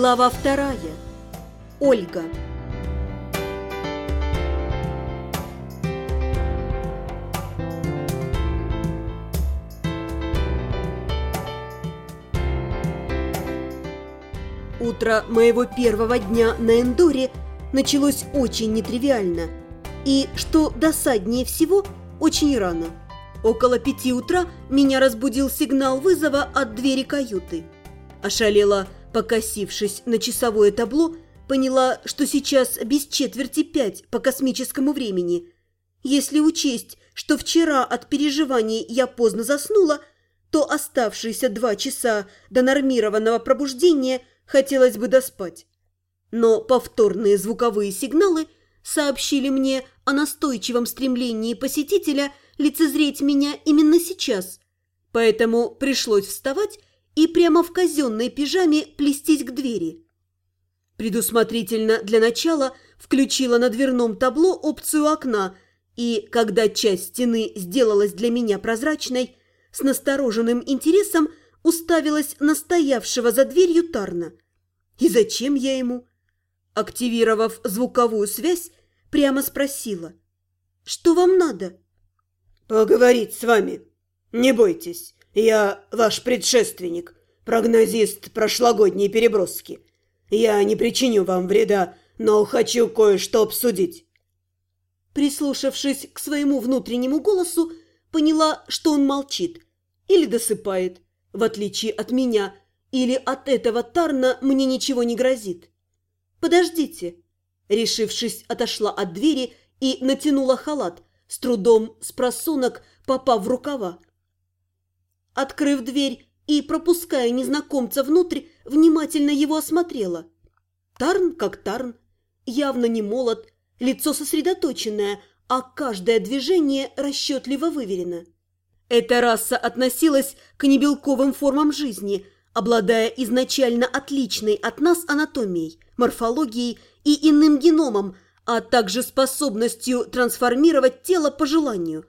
Глава вторая. Ольга. Утро моего первого дня на Эндоре началось очень нетривиально. И, что досаднее всего, очень рано. Около пяти утра меня разбудил сигнал вызова от двери каюты. Ошалела, покосившись на часовое табло, поняла, что сейчас без четверти пять по космическому времени. Если учесть, что вчера от переживаний я поздно заснула, то оставшиеся два часа до нормированного пробуждения хотелось бы доспать. Но повторные звуковые сигналы сообщили мне о настойчивом стремлении посетителя лицезреть меня именно сейчас, поэтому пришлось вставать и прямо в казенной пижаме плестись к двери. Предусмотрительно для начала включила на дверном табло опцию окна, и, когда часть стены сделалась для меня прозрачной, с настороженным интересом уставилась на стоявшего за дверью Тарна. И зачем я ему? Активировав звуковую связь, прямо спросила. «Что вам надо?» «Поговорить с вами. Не бойтесь, я ваш предшественник, прогнозист прошлогодней переброски. Я не причиню вам вреда, но хочу кое-что обсудить». Прислушавшись к своему внутреннему голосу, поняла, что он молчит или досыпает, в отличие от меня, или от этого Тарна мне ничего не грозит. «Подождите!» Решившись, отошла от двери и натянула халат, с трудом с просунок попав в рукава. Открыв дверь и пропуская незнакомца внутрь, внимательно его осмотрела. Тарн как Тарн, явно не молод, лицо сосредоточенное, а каждое движение расчетливо выверено. Эта раса относилась к небелковым формам жизни – обладая изначально отличной от нас анатомией, морфологией и иным геномом, а также способностью трансформировать тело по желанию.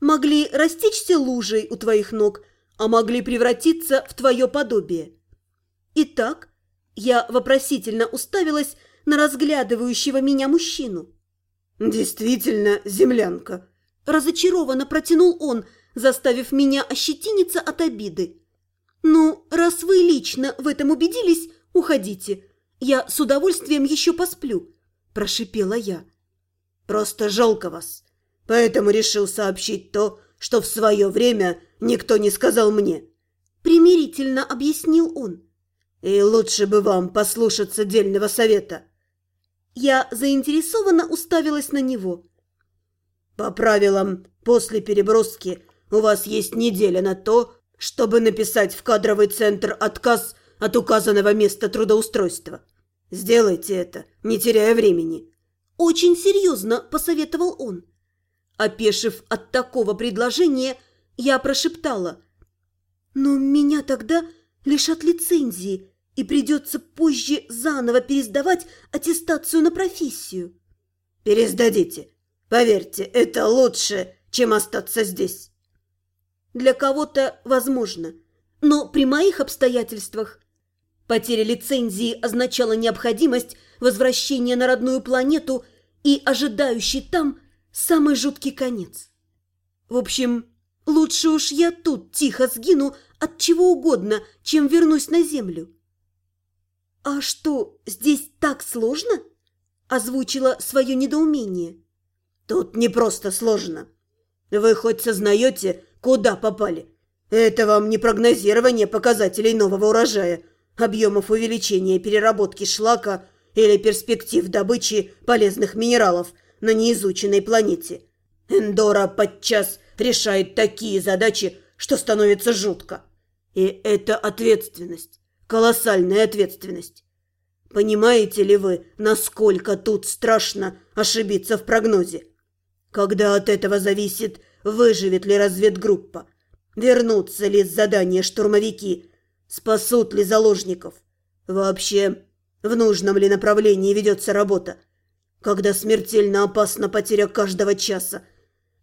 Могли растечься лужей у твоих ног, а могли превратиться в твое подобие. Итак, я вопросительно уставилась на разглядывающего меня мужчину. «Действительно, землянка!» Разочарованно протянул он, заставив меня ощетиниться от обиды. «Ну, раз вы лично в этом убедились, уходите. Я с удовольствием еще посплю», – прошипела я. «Просто жалко вас. Поэтому решил сообщить то, что в свое время никто не сказал мне», – примирительно объяснил он. «И лучше бы вам послушаться дельного совета». Я заинтересованно уставилась на него. «По правилам, после переброски у вас есть неделя на то, чтобы написать в кадровый центр отказ от указанного места трудоустройства. Сделайте это, не теряя времени». «Очень серьезно», – посоветовал он. Опешив от такого предложения, я прошептала. «Но меня тогда лишат лицензии, и придется позже заново пересдавать аттестацию на профессию». «Пересдадите. Поверьте, это лучше, чем остаться здесь». Для кого-то возможно. Но при моих обстоятельствах потеря лицензии означала необходимость возвращения на родную планету и ожидающий там самый жуткий конец. В общем, лучше уж я тут тихо сгину от чего угодно, чем вернусь на Землю. «А что, здесь так сложно?» – озвучила свое недоумение. «Тут не просто сложно. Вы хоть сознаете, Куда попали? Это вам не прогнозирование показателей нового урожая, объемов увеличения переработки шлака или перспектив добычи полезных минералов на неизученной планете. Эндора подчас решает такие задачи, что становится жутко. И это ответственность, колоссальная ответственность. Понимаете ли вы, насколько тут страшно ошибиться в прогнозе? Когда от этого зависит выживет ли разведгруппа, вернутся ли с задания штурмовики, спасут ли заложников. Вообще, в нужном ли направлении ведется работа, когда смертельно опасна потеря каждого часа.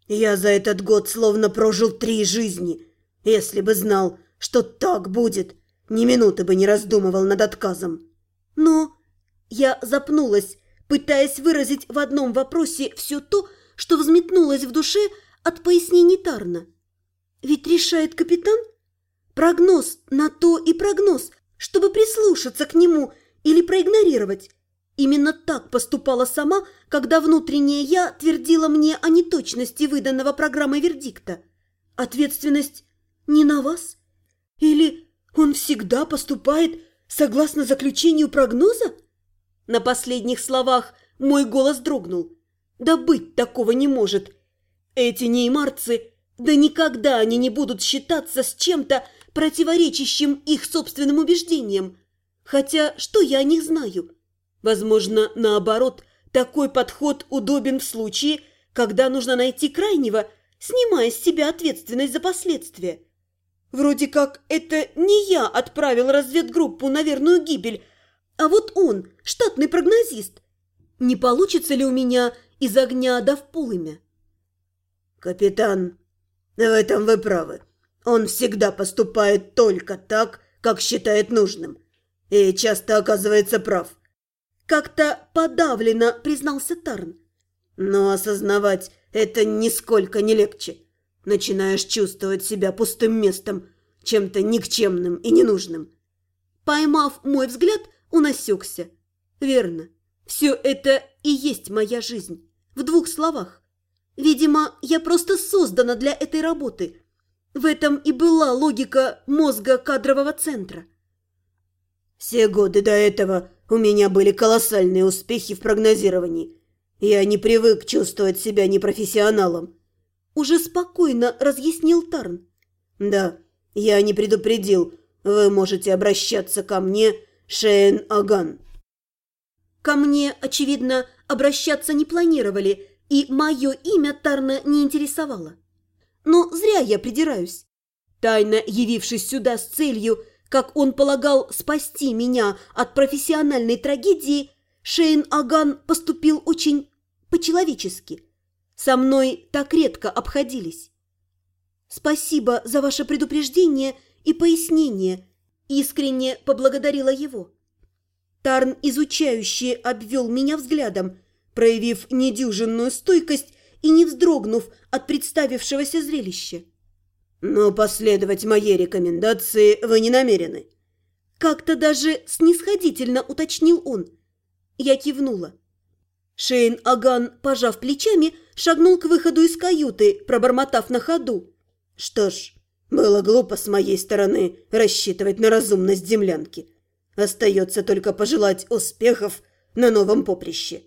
Я за этот год словно прожил три жизни. Если бы знал, что так будет, ни минуты бы не раздумывал над отказом. Но я запнулась, пытаясь выразить в одном вопросе все то, что взметнулось в душе от пояснений Тарна. Ведь решает капитан? Прогноз на то и прогноз, чтобы прислушаться к нему или проигнорировать. Именно так поступала сама, когда внутреннее «я» твердила мне о неточности выданного программой вердикта. Ответственность не на вас? Или он всегда поступает согласно заключению прогноза? На последних словах мой голос дрогнул. Да быть такого не может. Эти неймарцы, да никогда они не будут считаться с чем-то, противоречащим их собственным убеждениям. Хотя что я о них знаю? Возможно, наоборот, такой подход удобен в случае, когда нужно найти крайнего, снимая с себя ответственность за последствия. Вроде как это не я отправил разведгруппу на верную гибель, а вот он, штатный прогнозист. Не получится ли у меня из огня да в полымя? «Капитан, в этом вы правы. Он всегда поступает только так, как считает нужным, и часто оказывается прав». Как-то подавленно признался Тарн. Но осознавать это нисколько не легче. Начинаешь чувствовать себя пустым местом, чем-то никчемным и ненужным. Поймав мой взгляд, он осекся. Верно, все это и есть моя жизнь. В двух словах. Видимо, я просто создана для этой работы. В этом и была логика мозга кадрового центра. Все годы до этого у меня были колоссальные успехи в прогнозировании. Я не привык чувствовать себя непрофессионалом. Уже спокойно разъяснил Тарн. Да, я не предупредил. Вы можете обращаться ко мне, Шейн Аган. Ко мне, очевидно, обращаться не планировали, и мое имя Тарна не интересовало. Но зря я придираюсь. Тайно явившись сюда с целью, как он полагал, спасти меня от профессиональной трагедии, Шейн Аган поступил очень по-человечески. Со мной так редко обходились. Спасибо за ваше предупреждение и пояснение. Искренне поблагодарила его. Тарн, изучающий, обвел меня взглядом, проявив недюжинную стойкость и не вздрогнув от представившегося зрелища. «Но последовать моей рекомендации вы не намерены». Как-то даже снисходительно уточнил он. Я кивнула. Шейн Аган, пожав плечами, шагнул к выходу из каюты, пробормотав на ходу. «Что ж, было глупо с моей стороны рассчитывать на разумность землянки. Остается только пожелать успехов на новом поприще».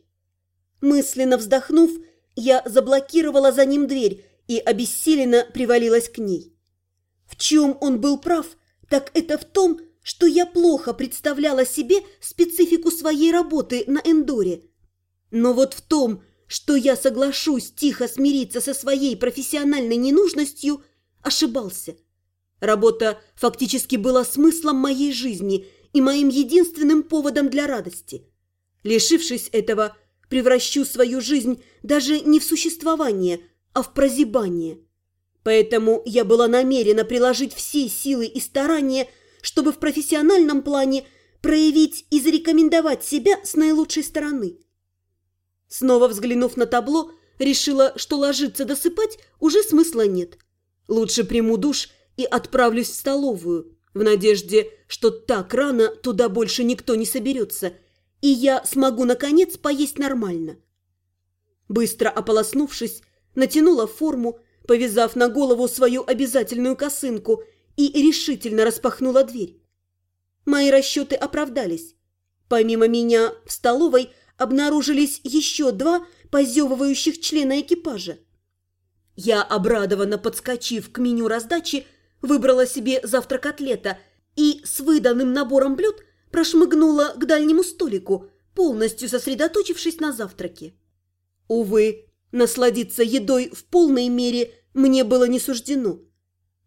Мысленно вздохнув, я заблокировала за ним дверь и обессиленно привалилась к ней. В чем он был прав, так это в том, что я плохо представляла себе специфику своей работы на Эндоре. Но вот в том, что я соглашусь тихо смириться со своей профессиональной ненужностью, ошибался. Работа фактически была смыслом моей жизни и моим единственным поводом для радости. Лишившись этого, превращу свою жизнь даже не в существование, а в прозябание. Поэтому я была намерена приложить все силы и старания, чтобы в профессиональном плане проявить и зарекомендовать себя с наилучшей стороны. Снова взглянув на табло, решила, что ложиться досыпать уже смысла нет. Лучше приму душ и отправлюсь в столовую, в надежде, что так рано туда больше никто не соберется – и я смогу, наконец, поесть нормально. Быстро ополоснувшись, натянула форму, повязав на голову свою обязательную косынку и решительно распахнула дверь. Мои расчеты оправдались. Помимо меня в столовой обнаружились еще два позевывающих члена экипажа. Я, обрадованно подскочив к меню раздачи, выбрала себе завтрак атлета и с выданным набором блюд – прошмыгнула к дальнему столику, полностью сосредоточившись на завтраке. Увы, насладиться едой в полной мере мне было не суждено.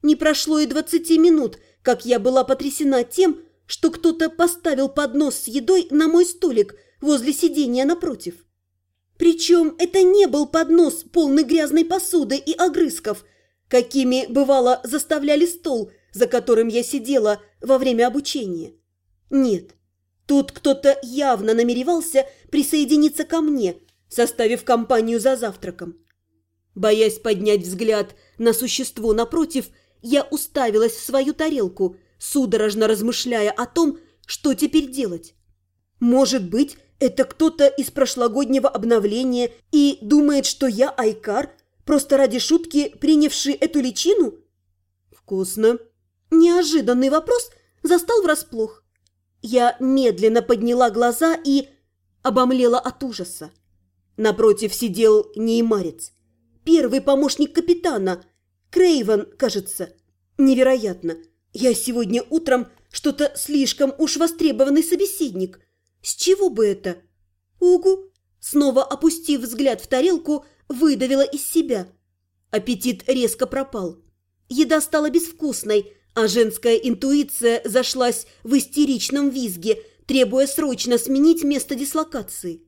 Не прошло и двадцати минут, как я была потрясена тем, что кто-то поставил поднос с едой на мой столик возле сидения напротив. Причем это не был поднос, полный грязной посуды и огрызков, какими, бывало, заставляли стол, за которым я сидела во время обучения. Нет, Тут кто-то явно намеревался присоединиться ко мне, составив компанию за завтраком. Боясь поднять взгляд на существо напротив, я уставилась в свою тарелку, судорожно размышляя о том, что теперь делать. Может быть, это кто-то из прошлогоднего обновления и думает, что я Айкар, просто ради шутки принявший эту личину? Вкусно. Неожиданный вопрос застал врасплох. Я медленно подняла глаза и обомлела от ужаса. Напротив сидел неймарец. Первый помощник капитана. Крейвен, кажется. Невероятно. Я сегодня утром что-то слишком уж востребованный собеседник. С чего бы это? Угу. Снова опустив взгляд в тарелку, выдавила из себя. Аппетит резко пропал. Еда стала безвкусной, а женская интуиция зашлась в истеричном визге, требуя срочно сменить место дислокации.